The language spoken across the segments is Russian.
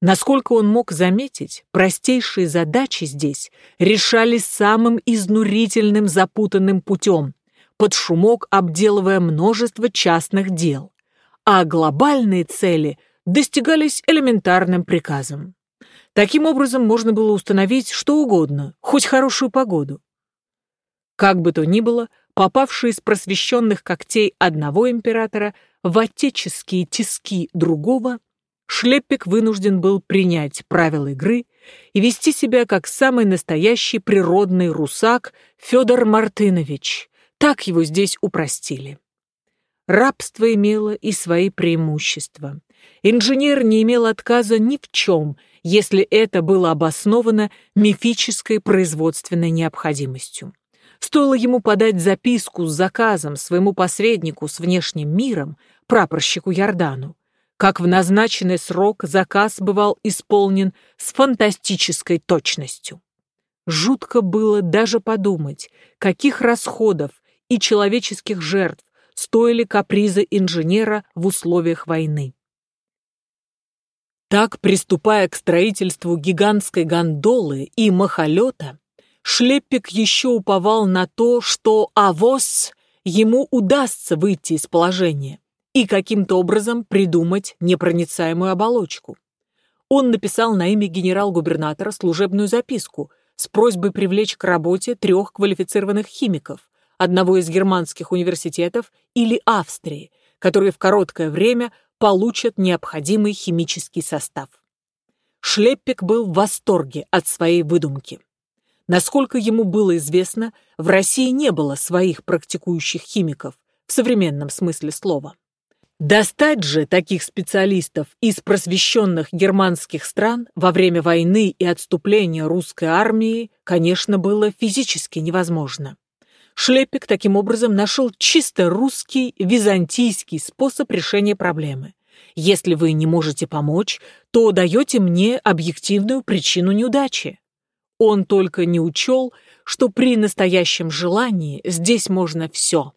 Насколько он мог заметить, простейшие задачи здесь решались самым изнурительным запутанным путем, под шумок обделывая множество частных дел, а глобальные цели достигались элементарным приказом. Таким образом можно было установить что угодно, хоть хорошую погоду. Как бы то ни было, попавший из просвещенных когтей одного императора в отеческие тиски другого, Шлеппик вынужден был принять правила игры и вести себя как самый настоящий природный русак Федор Мартынович. Так его здесь упростили. Рабство имело и свои преимущества. Инженер не имел отказа ни в чем, если это было обосновано мифической производственной необходимостью. Стоило ему подать записку с заказом своему посреднику с внешним миром, прапорщику Ярдану, как в назначенный срок заказ бывал исполнен с фантастической точностью. Жутко было даже подумать, каких расходов и человеческих жертв стоили капризы инженера в условиях войны. Так, приступая к строительству гигантской гондолы и махолета, Шлеппик еще уповал на то, что авось ему удастся выйти из положения и каким-то образом придумать непроницаемую оболочку. Он написал на имя генерал-губернатора служебную записку с просьбой привлечь к работе трех квалифицированных химиков, одного из германских университетов или Австрии, которые в короткое время получат необходимый химический состав. Шлеппик был в восторге от своей выдумки. Насколько ему было известно, в России не было своих практикующих химиков в современном смысле слова. Достать же таких специалистов из просвещенных германских стран во время войны и отступления русской армии, конечно, было физически невозможно. Шлепик таким образом нашел чисто русский, византийский способ решения проблемы. Если вы не можете помочь, то даете мне объективную причину неудачи. Он только не учел, что при настоящем желании здесь можно все.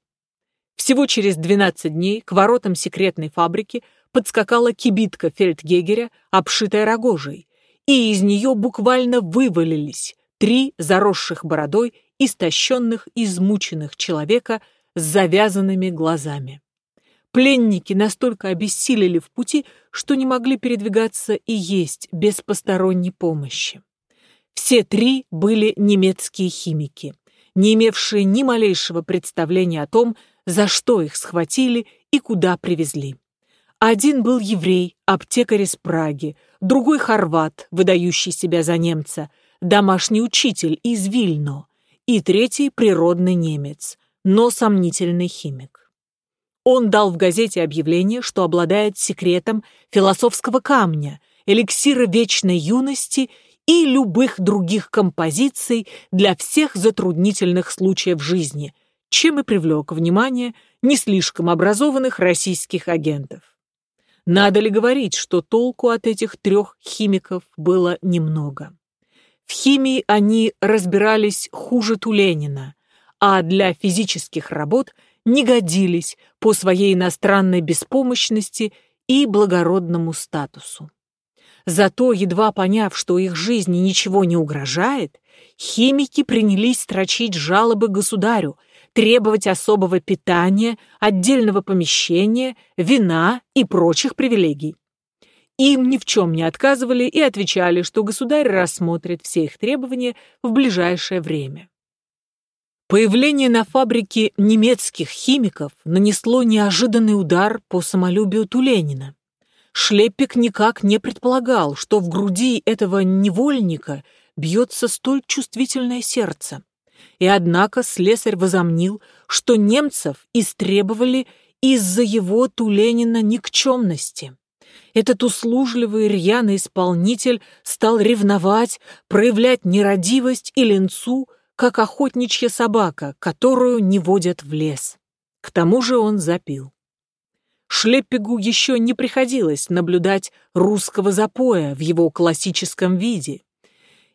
Всего через 12 дней к воротам секретной фабрики подскакала кибитка фельдгегеря, обшитая рогожей, и из нее буквально вывалились три заросших бородой, истощенных, измученных человека с завязанными глазами. Пленники настолько обессилели в пути, что не могли передвигаться и есть без посторонней помощи. Все три были немецкие химики, не имевшие ни малейшего представления о том, за что их схватили и куда привезли. Один был еврей, аптекарь из Праги, другой хорват, выдающий себя за немца, домашний учитель из Вильно, и третий природный немец, но сомнительный химик. Он дал в газете объявление, что обладает секретом философского камня, эликсира вечной юности и любых других композиций для всех затруднительных случаев жизни – чем и привлек внимание не слишком образованных российских агентов. Надо ли говорить, что толку от этих трех химиков было немного? В химии они разбирались хуже Туленина, а для физических работ не годились по своей иностранной беспомощности и благородному статусу. Зато, едва поняв, что их жизни ничего не угрожает, химики принялись строчить жалобы государю – требовать особого питания, отдельного помещения, вина и прочих привилегий. Им ни в чем не отказывали и отвечали, что государь рассмотрит все их требования в ближайшее время. Появление на фабрике немецких химиков нанесло неожиданный удар по самолюбию Туленина. Шлеппик никак не предполагал, что в груди этого невольника бьется столь чувствительное сердце. И однако слесарь возомнил, что немцев истребовали из-за его Туленина никчемности. Этот услужливый рьяный исполнитель стал ревновать, проявлять нерадивость и ленцу, как охотничья собака, которую не водят в лес. К тому же он запил. Шлеппигу еще не приходилось наблюдать русского запоя в его классическом виде,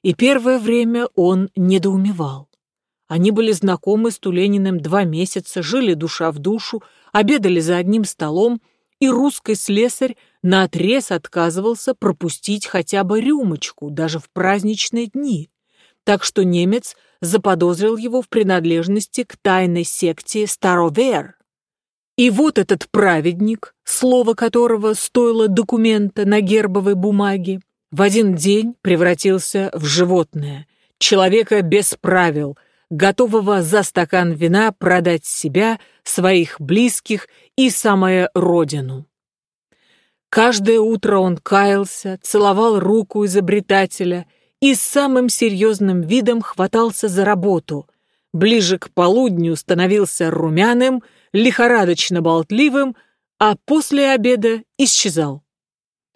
и первое время он недоумевал. Они были знакомы с Тулениным два месяца, жили душа в душу, обедали за одним столом и русский слесарь наотрез отказывался пропустить хотя бы рюмочку, даже в праздничные дни, так что немец заподозрил его в принадлежности к тайной секте Старовер. И вот этот праведник, слово которого стоило документа на гербовой бумаге, в один день превратился в животное, человека без правил, готового за стакан вина продать себя, своих близких и самое родину. Каждое утро он каялся, целовал руку изобретателя и с самым серьезным видом хватался за работу. Ближе к полудню становился румяным, лихорадочно болтливым, а после обеда исчезал.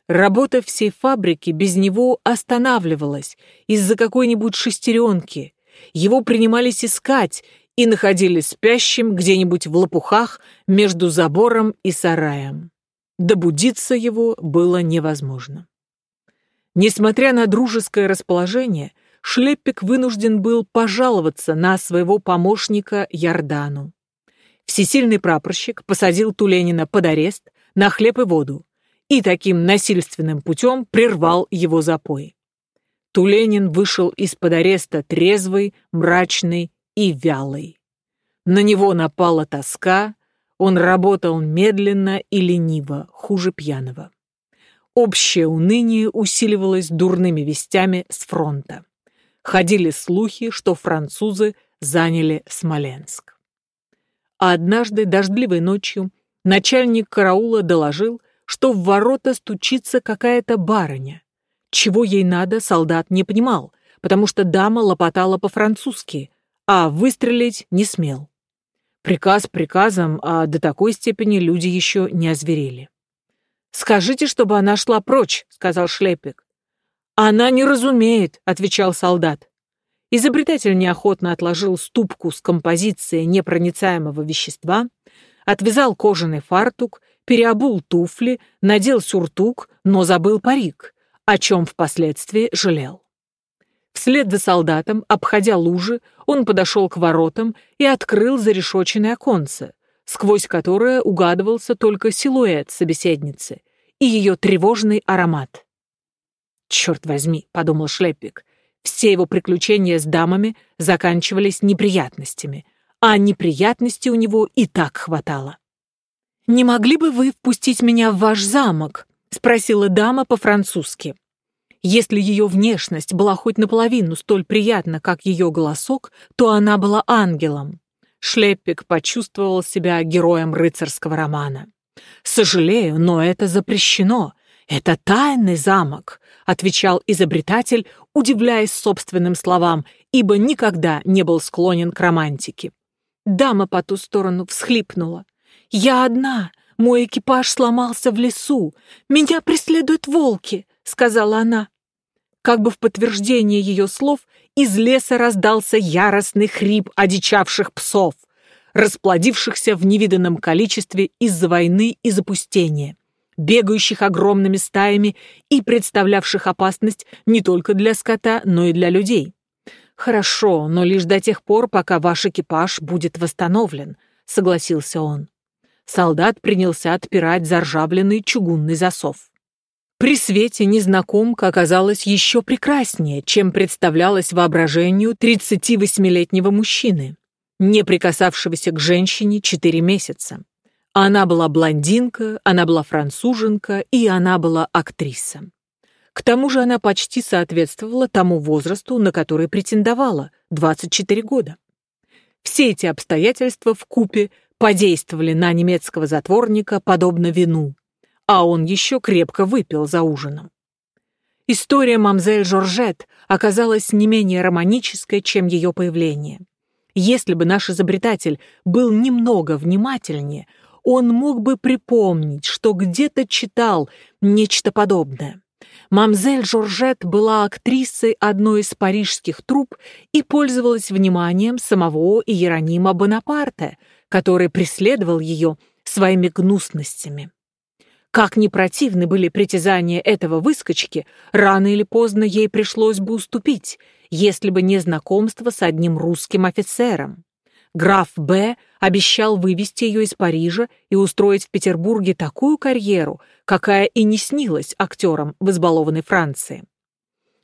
Работа всей фабрики без него останавливалась из-за какой-нибудь шестеренки. Его принимались искать и находили спящим где-нибудь в лопухах между забором и сараем. Добудиться его было невозможно. Несмотря на дружеское расположение, Шлеппик вынужден был пожаловаться на своего помощника Ярдану. Всесильный прапорщик посадил Туленина под арест на хлеб и воду и таким насильственным путем прервал его запой. Туленин вышел из-под ареста трезвый, мрачный и вялый. На него напала тоска, он работал медленно и лениво, хуже пьяного. Общее уныние усиливалось дурными вестями с фронта. Ходили слухи, что французы заняли Смоленск. А однажды, дождливой ночью, начальник караула доложил, что в ворота стучится какая-то барыня. Чего ей надо, солдат не понимал, потому что дама лопотала по-французски, а выстрелить не смел. Приказ приказом, а до такой степени люди еще не озверели. «Скажите, чтобы она шла прочь», — сказал Шлепик. «Она не разумеет», — отвечал солдат. Изобретатель неохотно отложил ступку с композицией непроницаемого вещества, отвязал кожаный фартук, переобул туфли, надел сюртук, но забыл парик, о чем впоследствии жалел. Вслед за солдатом, обходя лужи, он подошел к воротам и открыл зарешоченное оконце, сквозь которое угадывался только силуэт собеседницы и ее тревожный аромат. «Черт возьми», — подумал Шлеппик, — «все его приключения с дамами заканчивались неприятностями, а неприятностей у него и так хватало». «Не могли бы вы впустить меня в ваш замок?» — спросила дама по-французски. Если ее внешность была хоть наполовину столь приятна, как ее голосок, то она была ангелом. Шлеппик почувствовал себя героем рыцарского романа. «Сожалею, но это запрещено. Это тайный замок», — отвечал изобретатель, удивляясь собственным словам, ибо никогда не был склонен к романтике. Дама по ту сторону всхлипнула. «Я одна. Мой экипаж сломался в лесу. Меня преследуют волки», — сказала она. Как бы в подтверждение ее слов, из леса раздался яростный хрип одичавших псов, расплодившихся в невиданном количестве из-за войны и запустения, бегающих огромными стаями и представлявших опасность не только для скота, но и для людей. «Хорошо, но лишь до тех пор, пока ваш экипаж будет восстановлен», — согласился он. Солдат принялся отпирать заржавленный чугунный засов. При свете незнакомка оказалась еще прекраснее, чем представлялась воображению 38-летнего мужчины, не прикасавшегося к женщине 4 месяца. Она была блондинка, она была француженка и она была актриса. К тому же она почти соответствовала тому возрасту, на который претендовала – 24 года. Все эти обстоятельства в купе подействовали на немецкого затворника подобно вину, а он еще крепко выпил за ужином. История мамзель Жоржет оказалась не менее романической, чем ее появление. Если бы наш изобретатель был немного внимательнее, он мог бы припомнить, что где-то читал нечто подобное. Мамзель Жоржет была актрисой одной из парижских труп и пользовалась вниманием самого Иеронима Бонапарта, который преследовал ее своими гнусностями. Как ни противны были притязания этого выскочки, рано или поздно ей пришлось бы уступить, если бы не знакомство с одним русским офицером. Граф Б. обещал вывести ее из Парижа и устроить в Петербурге такую карьеру, какая и не снилась актерам в избалованной Франции.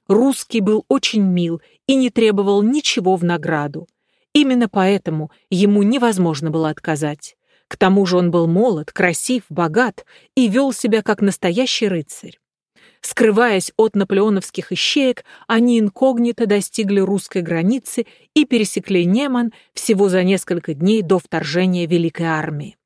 Русский был очень мил и не требовал ничего в награду. Именно поэтому ему невозможно было отказать. К тому же он был молод, красив, богат и вел себя как настоящий рыцарь. Скрываясь от наполеоновских ищеек, они инкогнито достигли русской границы и пересекли Неман всего за несколько дней до вторжения Великой армии.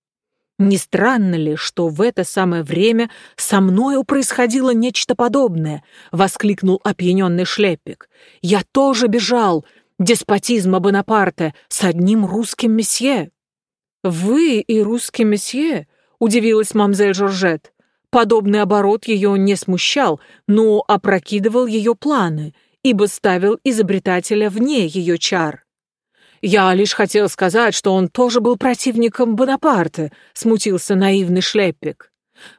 Не странно ли, что в это самое время со мною происходило нечто подобное? Воскликнул опьяненный Шлепик. Я тоже бежал. Деспотизма Бонапарта с одним русским месье. Вы и русский месье? Удивилась мамзель Жоржет. Подобный оборот ее не смущал, но опрокидывал ее планы, ибо ставил изобретателя вне ее чар. «Я лишь хотел сказать, что он тоже был противником Бонапарта», — смутился наивный шлеппик.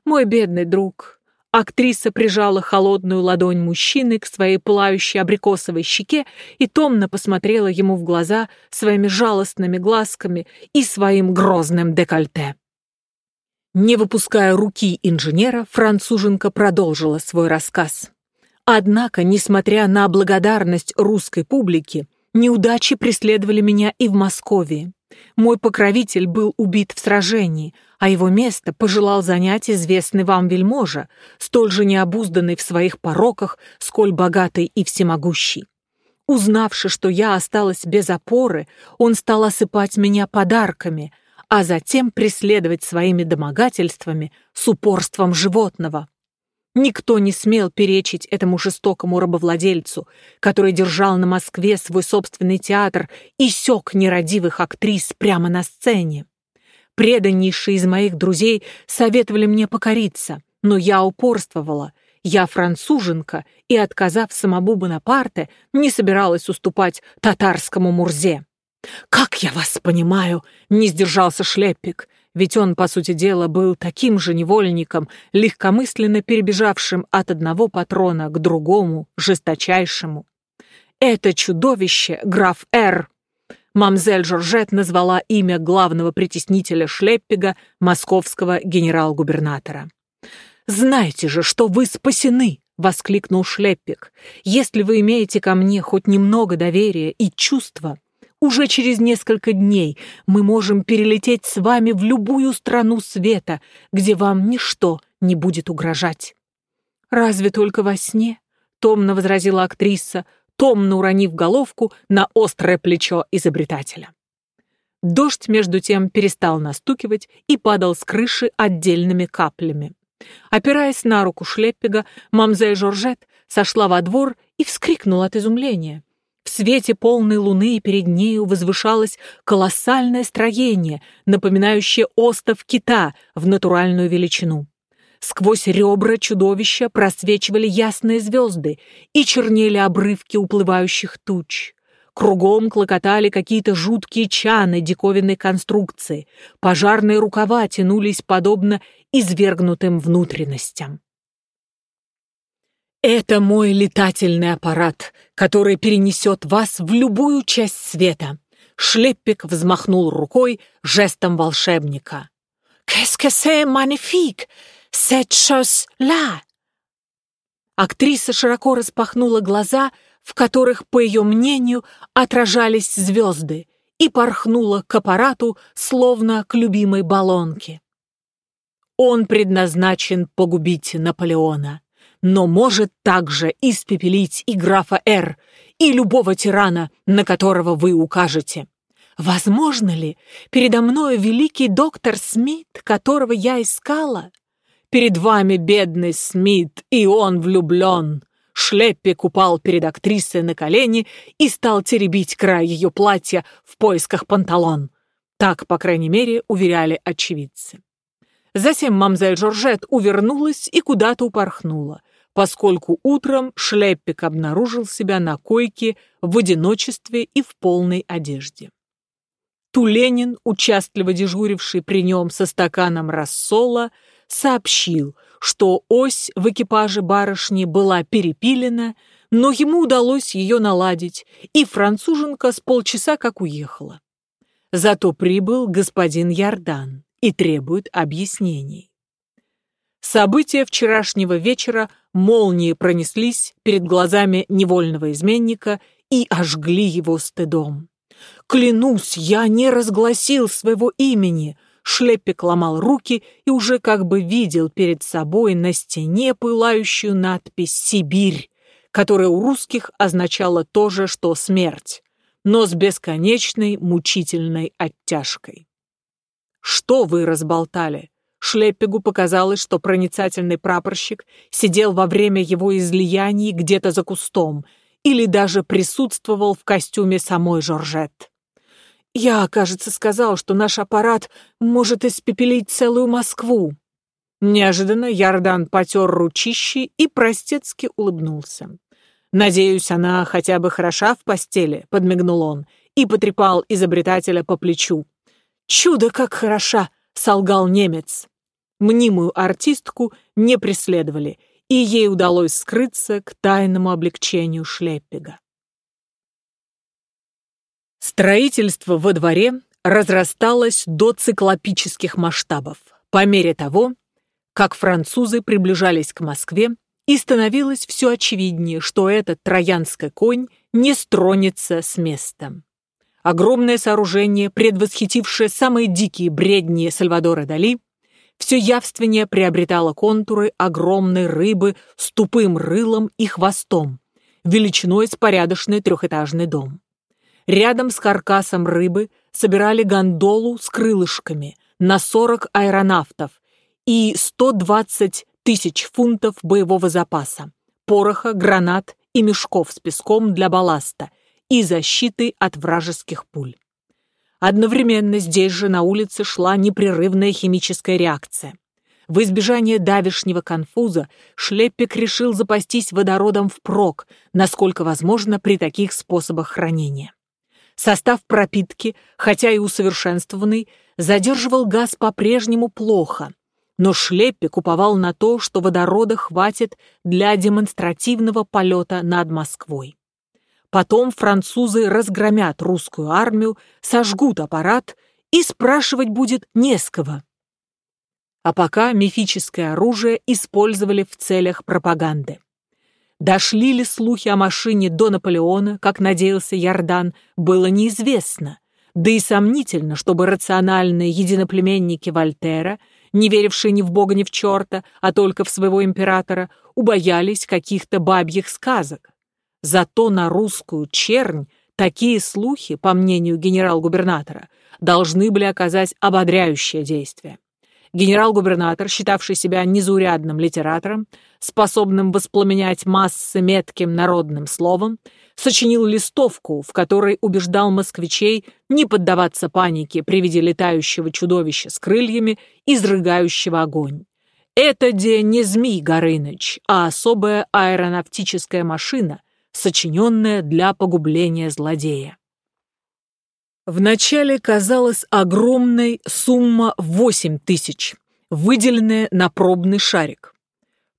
«Мой бедный друг». Актриса прижала холодную ладонь мужчины к своей пылающей абрикосовой щеке и томно посмотрела ему в глаза своими жалостными глазками и своим грозным декольте. Не выпуская руки инженера, француженка продолжила свой рассказ. Однако, несмотря на благодарность русской публики, Неудачи преследовали меня и в Москве. Мой покровитель был убит в сражении, а его место пожелал занять известный вам вельможа, столь же необузданный в своих пороках, сколь богатый и всемогущий. Узнавши, что я осталась без опоры, он стал осыпать меня подарками, а затем преследовать своими домогательствами с упорством животного. Никто не смел перечить этому жестокому рабовладельцу, который держал на Москве свой собственный театр и сёк нерадивых актрис прямо на сцене. Преданнейшие из моих друзей советовали мне покориться, но я упорствовала. Я француженка и, отказав самому Бонапарте, не собиралась уступать татарскому Мурзе. «Как я вас понимаю!» — не сдержался Шлеппик ведь он, по сути дела, был таким же невольником, легкомысленно перебежавшим от одного патрона к другому, жесточайшему. «Это чудовище, граф Р!» Мамзель Жоржет назвала имя главного притеснителя Шлеппига, московского генерал-губернатора. «Знаете же, что вы спасены!» — воскликнул Шлеппик. «Если вы имеете ко мне хоть немного доверия и чувства, уже через несколько дней мы можем перелететь с вами в любую страну света, где вам ничто не будет угрожать. Разве только во сне? Томно возразила актриса, томно уронив головку на острое плечо изобретателя. Дождь, между тем, перестал настукивать и падал с крыши отдельными каплями. Опираясь на руку Шлеппига, мамзель Жоржет сошла во двор и вскрикнула от изумления. В свете полной луны перед нею возвышалось колоссальное строение, напоминающее остов кита в натуральную величину. Сквозь ребра чудовища просвечивали ясные звезды и чернели обрывки уплывающих туч. Кругом клокотали какие-то жуткие чаны диковинной конструкции. Пожарные рукава тянулись подобно извергнутым внутренностям. Это мой летательный аппарат, который перенесет вас в любую часть света. Шлеппик взмахнул рукой жестом волшебника. «Qu'est-ce que c'est magnifique, cette chose-là?» Актриса широко распахнула глаза, в которых, по ее мнению, отражались звезды, и порхнула к аппарату, словно к любимой баллонке. Он предназначен погубить Наполеона но может также испепелить и графа Р, и любого тирана, на которого вы укажете. Возможно ли, передо мной великий доктор Смит, которого я искала? Перед вами бедный Смит, и он влюблен. Шлеппик упал перед актрисой на колени и стал теребить край ее платья в поисках панталон. Так, по крайней мере, уверяли очевидцы. Затем мамзель Жоржет увернулась и куда-то упорхнула поскольку утром Шлеппик обнаружил себя на койке в одиночестве и в полной одежде. Туленин, участливо дежуривший при нем со стаканом рассола, сообщил, что ось в экипаже барышни была перепилена, но ему удалось ее наладить, и француженка с полчаса как уехала. Зато прибыл господин Ярдан и требует объяснений. События вчерашнего вечера молнии пронеслись перед глазами невольного изменника и ожгли его стыдом. «Клянусь, я не разгласил своего имени!» Шлепик ломал руки и уже как бы видел перед собой на стене пылающую надпись «Сибирь», которая у русских означала то же, что смерть, но с бесконечной мучительной оттяжкой. «Что вы разболтали?» Шлеппигу показалось, что проницательный прапорщик сидел во время его излияний где-то за кустом или даже присутствовал в костюме самой Жоржет. «Я, кажется, сказал, что наш аппарат может испепелить целую Москву». Неожиданно Ярдан потер ручищи и простецки улыбнулся. «Надеюсь, она хотя бы хороша в постели», — подмигнул он и потрепал изобретателя по плечу. «Чудо, как хороша!» — солгал немец. Мнимую артистку не преследовали, и ей удалось скрыться к тайному облегчению Шлеппига. Строительство во дворе разрасталось до циклопических масштабов по мере того, как французы приближались к Москве, и становилось все очевиднее, что этот троянский конь не стронется с места. Огромное сооружение, предвосхитившее самые дикие бредни Сальвадора Дали, все явственнее приобретало контуры огромной рыбы с тупым рылом и хвостом, величиной с порядочный трехэтажный дом. Рядом с каркасом рыбы собирали гондолу с крылышками на 40 аэронавтов и 120 тысяч фунтов боевого запаса, пороха, гранат и мешков с песком для балласта и защиты от вражеских пуль. Одновременно здесь же на улице шла непрерывная химическая реакция. В избежание давишнего конфуза Шлеппик решил запастись водородом впрок, насколько возможно при таких способах хранения. Состав пропитки, хотя и усовершенствованный, задерживал газ по-прежнему плохо, но Шлеппик уповал на то, что водорода хватит для демонстративного полета над Москвой. Потом французы разгромят русскую армию, сожгут аппарат, и спрашивать будет не с кого. А пока мифическое оружие использовали в целях пропаганды. Дошли ли слухи о машине до Наполеона, как надеялся Ярдан, было неизвестно. Да и сомнительно, чтобы рациональные единоплеменники Вольтера, не верившие ни в бога, ни в черта, а только в своего императора, убоялись каких-то бабьих сказок. Зато на русскую чернь такие слухи, по мнению генерал-губернатора, должны были оказать ободряющее действие генерал-губернатор, считавший себя незаурядным литератором, способным воспламенять массы метким народным словом, сочинил листовку, в которой убеждал москвичей не поддаваться панике при виде летающего чудовища с крыльями, изрыгающего огонь. Это де не Змей Горыныч, а особая аэронавтическая машина, сочиненная для погубления злодея. Вначале казалась огромной сумма 8 тысяч, выделенная на пробный шарик.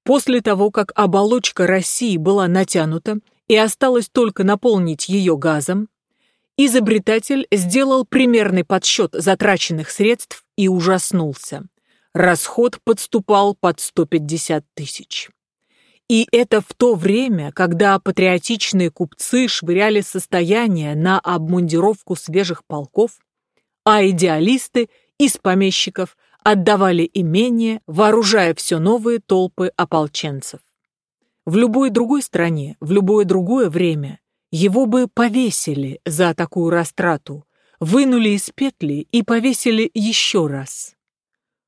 После того, как оболочка России была натянута и осталось только наполнить ее газом, изобретатель сделал примерный подсчет затраченных средств и ужаснулся. Расход подступал под 150 тысяч. И это в то время, когда патриотичные купцы швыряли состояние на обмундировку свежих полков, а идеалисты из помещиков отдавали имение, вооружая все новые толпы ополченцев. В любой другой стране, в любое другое время его бы повесили за такую растрату, вынули из петли и повесили еще раз.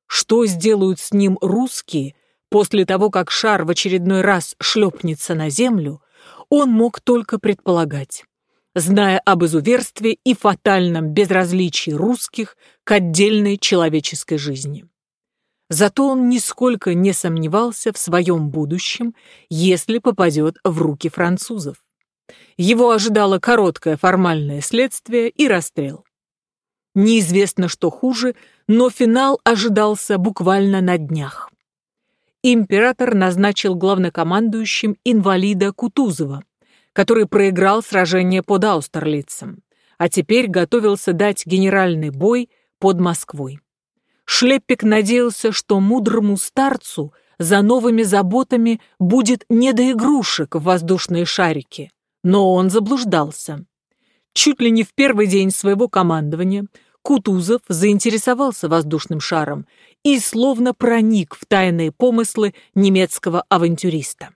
Что сделают с ним русские – После того, как шар в очередной раз шлепнется на землю, он мог только предполагать, зная об изуверстве и фатальном безразличии русских к отдельной человеческой жизни. Зато он нисколько не сомневался в своем будущем, если попадет в руки французов. Его ожидало короткое формальное следствие и расстрел. Неизвестно, что хуже, но финал ожидался буквально на днях император назначил главнокомандующим инвалида Кутузова, который проиграл сражение под Аустерлицем. а теперь готовился дать генеральный бой под Москвой. Шлеппик надеялся, что мудрому старцу за новыми заботами будет не до игрушек в воздушные шарики. Но он заблуждался. Чуть ли не в первый день своего командования Кутузов заинтересовался воздушным шаром и словно проник в тайные помыслы немецкого авантюриста.